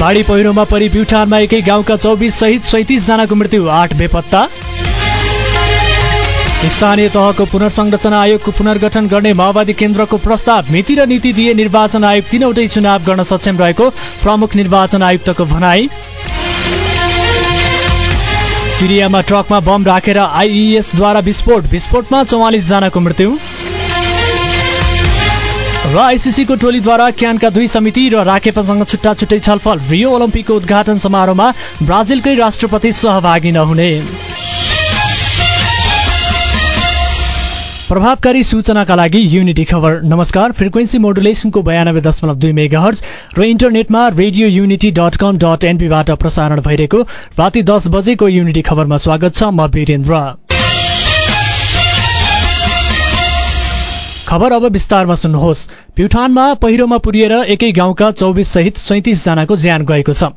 बाढी पहिरोमा परि प्युठानमा एकै गाउँका चौबिस सहित सैतिस जनाको मृत्यु आठ बेपत्ता। स्थानीय तहको पुनर्संरचना आयोगको पुनर्गठन गर्ने माओवादी केन्द्रको प्रस्ताव मिति र नीति दिए निर्वाचन आयोग तीनवटै चुनाव गर्न सक्षम रहेको प्रमुख निर्वाचन आयुक्तको भनाई। सिरियामा ट्रकमा बम राखेर आइइएसद्वारा विस्फोट विस्फोटमा चौवालिस जनाको मृत्यु। र आइसिसीको टोलीद्वारा क्यानका दुई समिति र राखेपासँग छुट्टा छुट्टै छलफल। रियो ओलम्पिकको उद्घाटन समारोहमा ब्राजिलकै राष्ट्रपति सहभागी नहुने। प्रभावकारी सूचनाका लागि युनिटी खबर। नमस्कार फ्रिक्वेन्सी मोडुलेसनको बयानब्बे दशमलव दुई मेगा हर्ज र इन्टरनेटमा radio unity dot com dot एनपीबाट प्रसारण भइरहेको राति दस बजेको युनिटी खबरमा स्वागत छ म वीरेन्द्र। खबर अब विस्तारमा सुन्नुहोस्। प्युठानमा पहिरोमा पुरिएर एकै गाउँका चौबिस सहित सैतिस जनाको ज्यान गएको छ।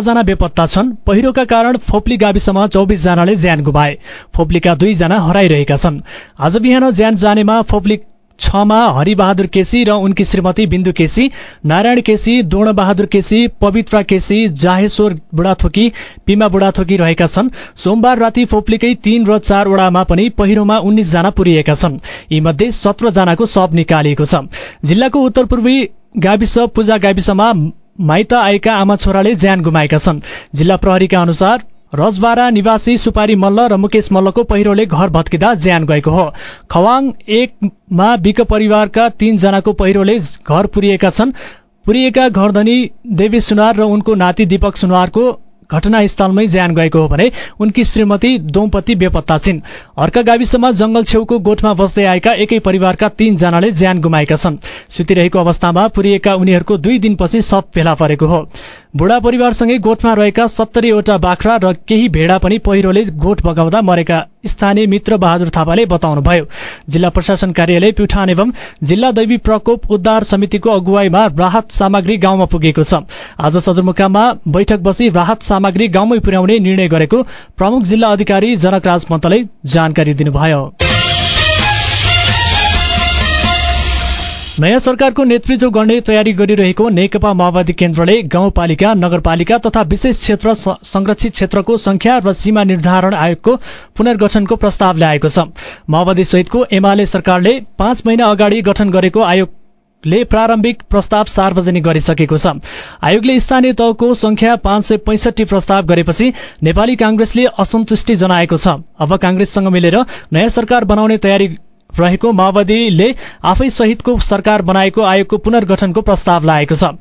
जना बेपत्ता छन्। पहिरोका कारण फोप्ली गाविसमा चौबिस जनाले ज्यान गुमाए। फोप्लीका दुईजना हराइरहेका छन्। आज बिहान ज्यान जानेमा फोप्ली छमा हरिबहादुर केसी र उनकी श्रीमती बिन्दु केसी नारायण केसी बहादुर केसी पवित्रा केसी जाहेश्वर बुढाथोकी पिमा बुढाथोकी रहेका छन्। सोमबार राति फोप्लीकै तीन र चार वडामा पनि पहिरोमा उन्नाइस जना पुरिएका छन्। यीमध्ये सत्र जनाको शव निकालिएको छ। जिल्लाको उत्तर पूर्वी गाविस पूजा गाविसमा माइत आएका आमा छोराले ज्यान गुमाएका छन्। जिल्ला प्रहरीका अनुसार रजबारा निवासी सुपारी मल्ल र मुकेश मल्लको पहिरोले घर भत्किँदा ज्यान गएको हो। खवाङ एकमा बिक परिवारका तीनजनाको पहिरोले घर पुरिएका छन्। पुरिएका घरधनी देवी सुनार र उनको नाति दीपक सुनारको घटनास्थलमै ज्यान गएको हो भने उनकी श्रीमती दोमपति बेपत्ता छिन्। अर्का गाविसमा जंगल छेउको गोठमा बस्दै आएका एकै परिवारका तीनजनाले ज्यान गुमाएका छन्। सुतिरहेको अवस्थामा पुरिएका उनीहरूको दुई दिनपछि सब फेला परेको हो। बुढा परिवारसँगै गोठमा रहेका सत्तरीवटा बाख्रा र केही भेडा पनि पहिरोले गोठ बगाउँदा मरेका स्थानीय मित्र बहादुर थापाले बताउनुभयो। जिल्ला प्रशासन कार्यालय प्युठान एवं जिल्ला दैवी प्रकोप उद्धार समितिको अगुवाईमा राहत सामग्री गाउँमा पुगेको छ। आज सदरमुकाममा बैठक बसी राहत सामग्री गाउँमै पुर्याउने निर्णय गरेको प्रमुख जिल्ला अधिकारी जनकराज पन्तले जानकारी दिनुभयो। नयाँ सरकारको नेतृत्व गर्ने तयारी गरिरहेको नेकपा माओवादी केन्द्रले गाउँपालिका नगरपालिका तथा विशेष क्षेत्र संरक्षित क्षेत्रको संख्या र सीमा निर्धारण आयोगको पुनर्गठनको प्रस्ताव ल्याएको छ। माओवादी सहितको एमाले सरकारले पाँच महिना अगाडि गठन गरेको आयोग ले प्रारम्भिक प्रस्ताव सार्वजनिक गरिसकेको छ। आयोगले स्थानीय तहको संख्या पाँच सय पैंसठी प्रस्ताव गरेपछि नेपाली कांग्रेसले असन्तुष्टि जनाएको छ। अब कांग्रेससँग मिलेर नयाँ सरकार बनाउने तयारी रहेको माओवादीले आफै सहितको सरकार बनाएको आयोगको पुनर्गठनको प्रस्ताव लागेको छ।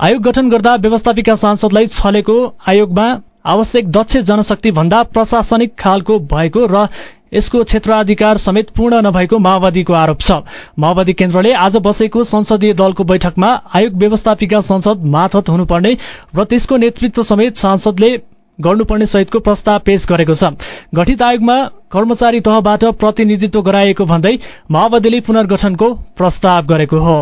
आयोग गठन गर्दा व्यवस्थापिका सांसदलाई छलेको आयोगमा आवश्यक दक्ष जनशक्ति भन्दा प्रशासनिक खालको भएको र यसको क्षेत्राधिकार समेत पूर्ण नभएको माओवादीको आरोप छ। माओवादी केन्द्रले आज बसेको संसदीय दलको बैठकमा आयोग व्यवस्थापिका संसद माथत हुनुपर्ने र त्यसको नेतृत्व समेत सांसदले गर्नुपर्ने सहितको प्रस्ताव पेश गरेको छ। गठित आयोगमा कर्मचारी तहबाट प्रतिनिधित्व गराइएको भन्दै माओवादीले पुनर्गठनको प्रस्ताव गरेको हो।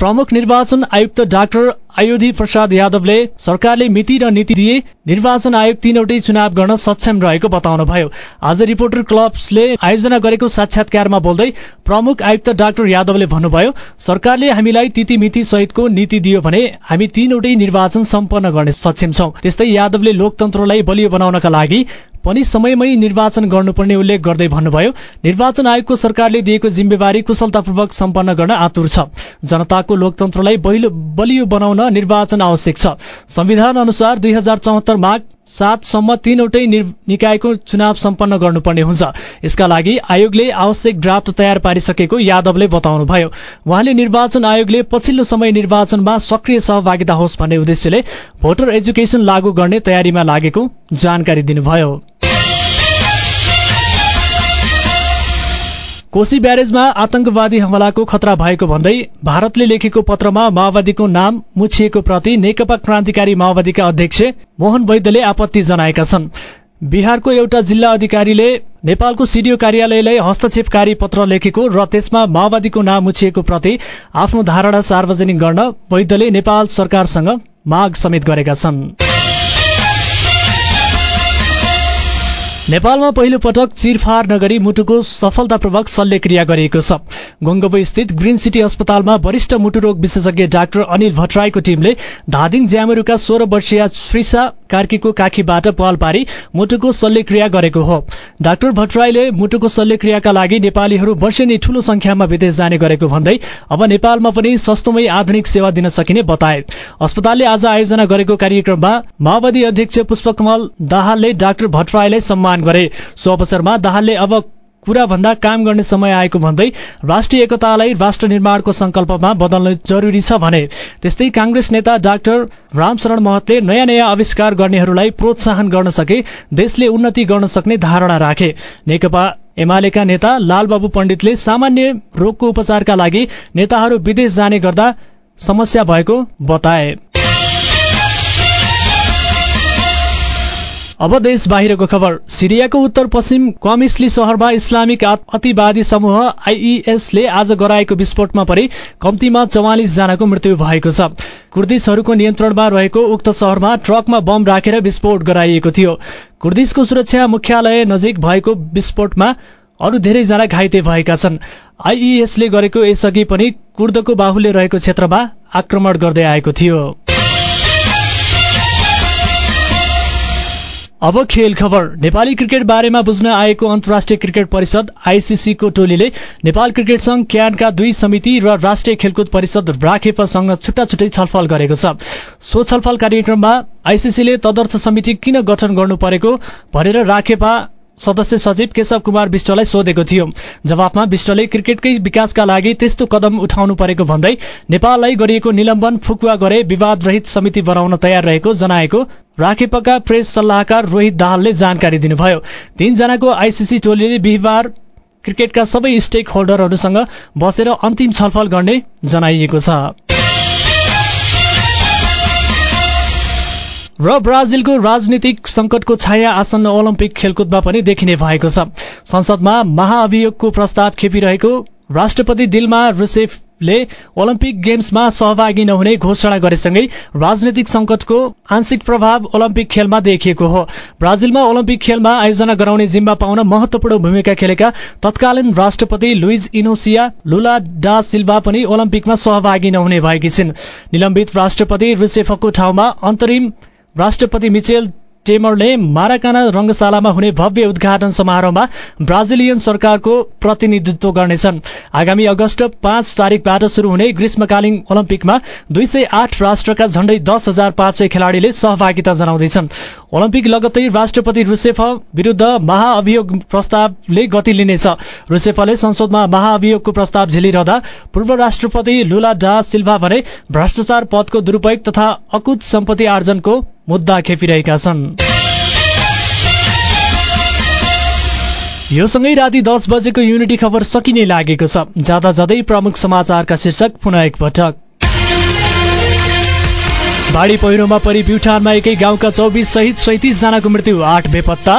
प्रमुख निर्वाचन आयुक्त डाक्टर अयोधी प्रसाद यादवले सरकारले मिति र नीति दिए निर्वाचन आयोग तीनवटै चुनाव गर्न सक्षम रहेको बताउनुभयो। आज रिपोर्टर क्लब्सले आयोजना गरेको साक्षात्कारमा बोल्दै प्रमुख आयुक्त डाक्टर यादवले भन्नुभयो सरकारले हामीलाई तिथि मिति सहितको नीति दियो भने हामी तीनवटै निर्वाचन सम्पन्न गर्ने सक्षम छौं। त्यस्तै यादवले लोकतन्त्रलाई बलियो बनाउनका लागि पनि समयमै निर्वाचन गर्नुपर्ने उल्लेख गर्दै भन्नुभयो निर्वाचन आयोगको सरकारले दिएको जिम्मेवारी कुशलतापूर्वक सम्पन्न गर्न आतुर छ। जनताको लोकतन्त्रलाई बलियो बनाउन निर्वाचन आवश्यक छ। संविधान अनुसार दुई हजार चौहत्तर माघ सातसम्म तीनवटै निकायको चुनाव सम्पन्न गर्नुपर्ने हुन्छ। यसका लागि आयोगले आवश्यक ड्राफ्ट तयार पारिसकेको यादवले बताउनुभयो। उहाँले निर्वाचन आयोगले पछिल्लो समय निर्वाचनमा सक्रिय सहभागिता होस् भन्ने उद्देश्यले भोटर एजुकेशन लागू गर्ने तयारीमा लागेको जानकारी दिनुभयो। कोशी ब्यारेजमा आतंकवादी हमलाको खतरा भएको भन्दै भारतले लेखेको पत्रमा माओवादीको नाम मुछिएको प्रति नेकपा क्रान्तिकारी माओवादीका अध्यक्ष मोहन वैद्यले आपत्ति जनाएका छन्। बिहारको एउटा जिल्ला अधिकारीले नेपालको सिडिओ कार्यालयलाई हस्तक्षेपकारी पत्र लेखेको र त्यसमा माओवादीको नाम मुछिएको प्रति आफ्नो धारणा सार्वजनिक गर्न वैद्यले नेपाल सरकारसँग माग समेत गरेका छन्। नेपालमा पहिलो पटक चिरफार नगरी मुटुको सफलतापूर्वक शल्यक्रिया गरिएको छ। गङ्गोबो स्थित ग्रीन सिटी अस्पतालमा वरिष्ठ मुटु रोग विशेषज्ञ डाक्टर अनिल भट्टराईको टीमले धादिङ ज्यामरुका सोह्र वर्षीय श्रीषा कार्कीको काखीबाट पाल पारी मुटुको शल्यक्रिया गरेको हो। डाक्टर भट्टराईले मुटुको शल्यक्रियाका लागि नेपालीहरू वर्षेनी ठूलो संख्यामा विदेश जाने गरेको भन्दै अब नेपालमा पनि सस्तोमै आधुनिक सेवा दिन सकिने बताए। अस्पतालले आज आयोजना गरेको कार्यक्रममा माओवादी अध्यक्ष पुष्पकमल दाहालले डाक्टर भट्टराईलाई सम्मान गरे। सो अवसरमा दाहालले अब कुरा भन्दा काम गर्ने समय आएको भन्दै राष्ट्रिय एकतालाई राष्ट्र निर्माणको संकल्पमा बदल्न जरुरी छ भने त्यस्तै कांग्रेस नेता डाक्टर रामशरण महतले नयाँ नयाँ आविष्कार गर्नेहरूलाई प्रोत्साहन गर्न सके देशले उन्नति गर्न सक्ने धारणा राखे। नेकपा एमालेका नेता लालबाबु पण्डितले सामान्य रोगको उपचारका लागि नेताहरू विदेश जाने गर्दा समस्या भएको बताए। अब देश बाहिरको खबर। सिरियाको उत्तर पश्चिम कमिस्ली शहरमा इस्लामिक अतिवादी समूह आइईएसले आज गराएको विस्फोटमा परि कम्तीमा चौवालिस जनाको मृत्यु भएको छ। कुर्दिसहरूको नियन्त्रणमा रहेको उक्त शहरमा ट्रकमा बम राखेर विस्फोट गराइएको थियो। कुर्दिसको सुरक्षा मुख्यालय नजिक भएको विस्फोटमा अरू धेरैजना घाइते भएका छन्। आइईएसले गरेको यसअघि पनि कुर्दको बाहुल्य रहेको क्षेत्रमा आक्रमण गर्दै आएको थियो। अब खेल खबर। नेपाली क्रिकेट बारेमा बुझ्न आएको अन्तर्राष्ट्रिय क्रिकेट परिषद आइसिसीको टोलीले नेपाल क्रिकेट संघ क्यानका दुई समिति र राष्ट्रिय खेलकुद परिषद राखेपासँग छुट्टा छुट्टै छलफल गरेको छ। सो छलफल कार्यक्रममा आइसिसीले तदर्थ समिति किन गठन गर्नु परेको भनेर राखेपा सदस्य सचिव केशव कुमार विष्टलाई सोधेको थियो। जवाफमा विष्टले क्रिकेटकै विकासका लागि त्यस्तो कदम उठाउनु परेको भन्दै नेपाललाई गरिएको निलम्बन फुकुवा गरे विवाद रहित समिति बनाउन तयार रहेको जनाएको राखेपका प्रेस सल्लाहकार रोहित दाहालले जानकारी दिनुभयो। तीनजनाको आइसिसी टोलीले बिहिबार क्रिकेटका सबै स्टेक होल्डरहरूसँग बसेर अन्तिम छलफल गर्ने जनाइएको छ। र ब्राजिलको राजनीतिक संकटको छाया आसन्न ओलम्पिक खेलकुदमा पनि देखिने भएको छ। संसदमा महाअभियोगको प्रस्ताव खेपिरहेको राष्ट्रपति दिलमा रुसेफले ओलम्पिक गेम्समा सहभागी नहुने घोषणा गरेसँगै राजनीतिक संकटको आंशिक प्रभाव ओलम्पिक खेलमा देखिएको हो। ब्राजिलमा ओलम्पिक खेलमा आयोजना गराउने जिम्मा पाउन महत्वपूर्ण भूमिका खेलेका तत्कालीन राष्ट्रपति लुइज इनोसिया लुला डा सिल्भा पनि ओलम्पिकमा सहभागी नहुने भएकी छिन्। निलम्बित राष्ट्रपति रुसेफको ठाउँमा अन्तरिम राष्ट्रपति मिचेल टेमरले माराकाना रंगशालामा हुने भव्य उद्घाटन समारोहमा ब्राजिलियन सरकारको प्रतिनिधित्व गर्नेछन्। आगामी अगस्त पाँच तारिकबाट शुरू हुने ग्रीष्मकालीन ओलम्पिकमा दुई सय आठ राष्ट्रका झण्डै दस हजार पाँच सय खेलाड़ीले सहभागिता जनाउँदैछन्। ओलम्पिक लगत्तै राष्ट्रपति रुसेफ विरूद्ध महाअभियोग प्रस्तावले गति लिनेछ। रुसेफले संसदमा महाअभियोगको प्रस्ताव झेलिरहँदा पूर्व राष्ट्रपति लुला डा सिल्भा भने भ्रष्टाचार पदको दुरूपयोग तथा अकुत सम्पत्ति आर्जनको मुद्दा खेपिरहेका छन्। यो सँगै राति दस बजेको युनिटी खबर सकिने लागेको छ। जाँदा जाँदै प्रमुख समाचारका शीर्षक पुनः एकपटक बाढी पहिरोमा परि प्युठानमा एकै गाउँका चौबिस सहित सैतिस जनाको मृत्यु आठ बेपत्ता।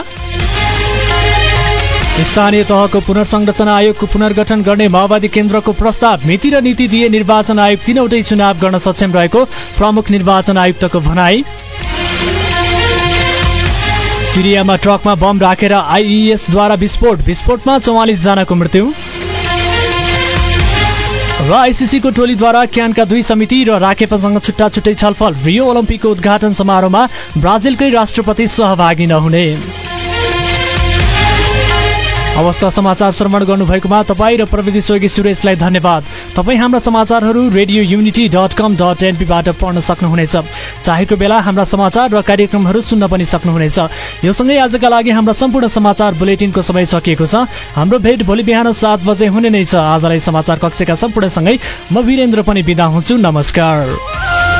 स्थानीय तहको पुनर्संरचना आयोगको पुनर्गठन गर्ने माओवादी केन्द्रको प्रस्ताव मिति र नीति दिए निर्वाचन आयोग तीनवटै चुनाव गर्न सक्षम रहेको प्रमुख निर्वाचन आयुक्तको भनाई। सिरियामा ट्रकमा बम राखेर आइइएसद्वारा विस्फोट। विस्फोटमा चौवालिस जनाको मृत्यु। र आइसिसीको टोलीद्वारा क्यानका दुई समिति र राखेपासँग छुट्टा छुट्टै छलफल। रियो ओलम्पिकको उद्घाटन समारोहमा ब्राजिलकै राष्ट्रपति सहभागी नहुने। अवस्था समाचार श्रवण गर्नुभएकोमा तपाईँ र प्रविधि सहयोगी सुरेशलाई धन्यवाद। तपाईँ हाम्रा समाचारहरू radio unity dot com dot एनपीबाट पढ्न सक्नुहुनेछ। चाहेको बेला हाम्रा समाचार र कार्यक्रमहरू सुन्न पनि सक्नुहुनेछ। यो सँगै आजका लागि हाम्रा सम्पूर्ण समाचार बुलेटिनको समय सकिएको छ। हाम्रो भेट भोलि बिहान सात बजे हुने नै छ। आजलाई समाचार कक्षका सम्पूर्णसँगै म वीरेन्द्र पनि बिदा हुन्छु। नमस्कार।